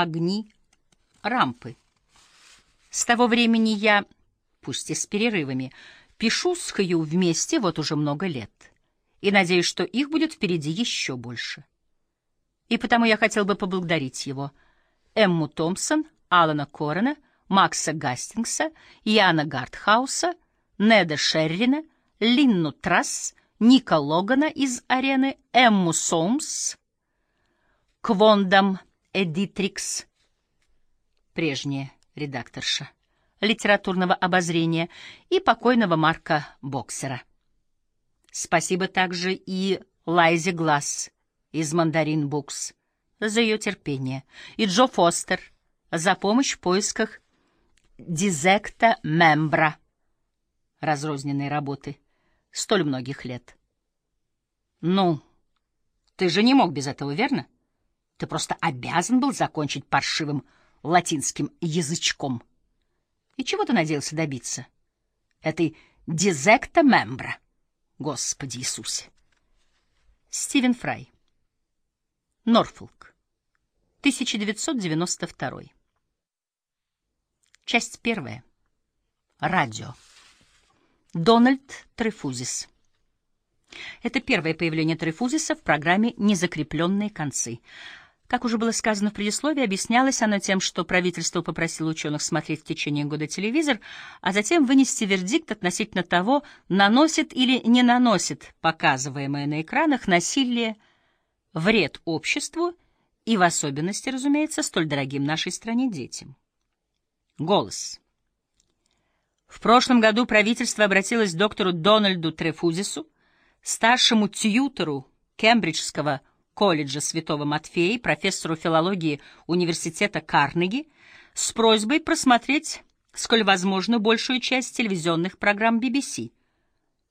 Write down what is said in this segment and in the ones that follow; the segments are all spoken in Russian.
огни рампы. С того времени я, пусть и с перерывами, пишу с Хью вместе вот уже много лет, и надеюсь, что их будет впереди еще больше. И потому я хотел бы поблагодарить его, Эмму Томпсон, Алана Корена, Макса Гастингса, Яна Гартхауса, Неда Шеррина, Линну Трасс, Ника Логана из арены, Эмму Сомс, Квондам Эдитрикс, прежняя редакторша литературного обозрения, и покойного Марка Боксера. Спасибо также и Лайзе Гласс из «Мандарин Букс» за ее терпение, и Джо Фостер за помощь в поисках «Дизекта Мембра» разрозненной работы столь многих лет. Ну, ты же не мог без этого, верно? Ты просто обязан был закончить паршивым латинским язычком. И чего ты надеялся добиться? Этой дизекта мембра. Господи Иисусе. Стивен Фрай. Норфолк. 1992. Часть первая. Радио. Дональд Трефузис. Это первое появление Трефузиса в программе «Незакрепленные концы». Как уже было сказано в предисловии, объяснялось оно тем, что правительство попросило ученых смотреть в течение года телевизор, а затем вынести вердикт относительно того, наносит или не наносит показываемое на экранах насилие вред обществу и в особенности, разумеется, столь дорогим нашей стране детям. Голос. В прошлом году правительство обратилось к доктору Дональду Трефузису, старшему тьютору Кембриджского колледжа Святого Матфея, профессору филологии университета Карнеги, с просьбой просмотреть, сколь возможно, большую часть телевизионных программ BBC,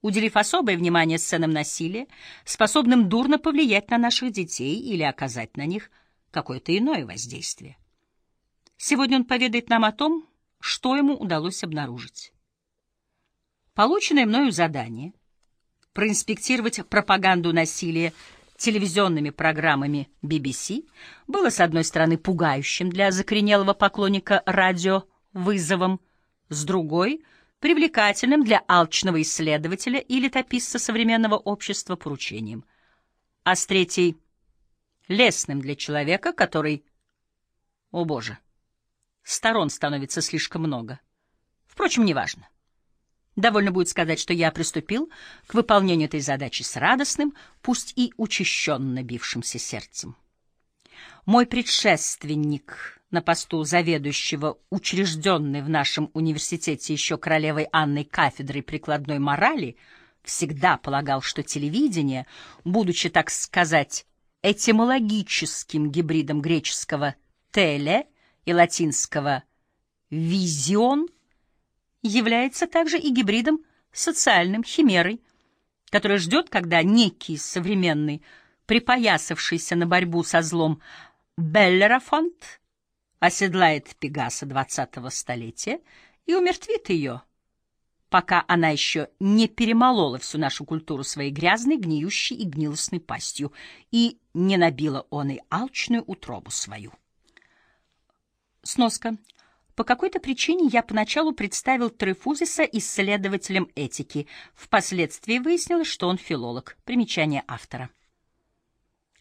уделив особое внимание сценам насилия, способным дурно повлиять на наших детей или оказать на них какое-то иное воздействие. Сегодня он поведает нам о том, что ему удалось обнаружить. Полученное мною задание — проинспектировать пропаганду насилия телевизионными программами BBC было, с одной стороны, пугающим для закоренелого поклонника радио вызовом, с другой — привлекательным для алчного исследователя и летописца современного общества поручением, а с третьей — лесным для человека, который... О, Боже! Сторон становится слишком много. Впрочем, неважно. Довольно будет сказать, что я приступил к выполнению этой задачи с радостным, пусть и учащенно бившимся сердцем. Мой предшественник на посту заведующего учрежденной в нашем университете еще королевой Анной кафедрой прикладной морали всегда полагал, что телевидение, будучи, так сказать, этимологическим гибридом греческого «теле» и латинского «визион», является также и гибридом социальным, химерой, который ждет, когда некий современный, припоясавшийся на борьбу со злом Беллерафонт оседлает Пегаса двадцатого столетия и умертвит ее, пока она еще не перемолола всю нашу культуру своей грязной, гниющей и гнилостной пастью и не набила он и алчную утробу свою. Сноска. По какой-то причине я поначалу представил Трефузиса исследователем этики. Впоследствии выяснилось, что он филолог. Примечание автора.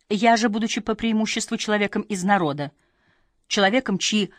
Я же, будучи по преимуществу человеком из народа, человеком, чьи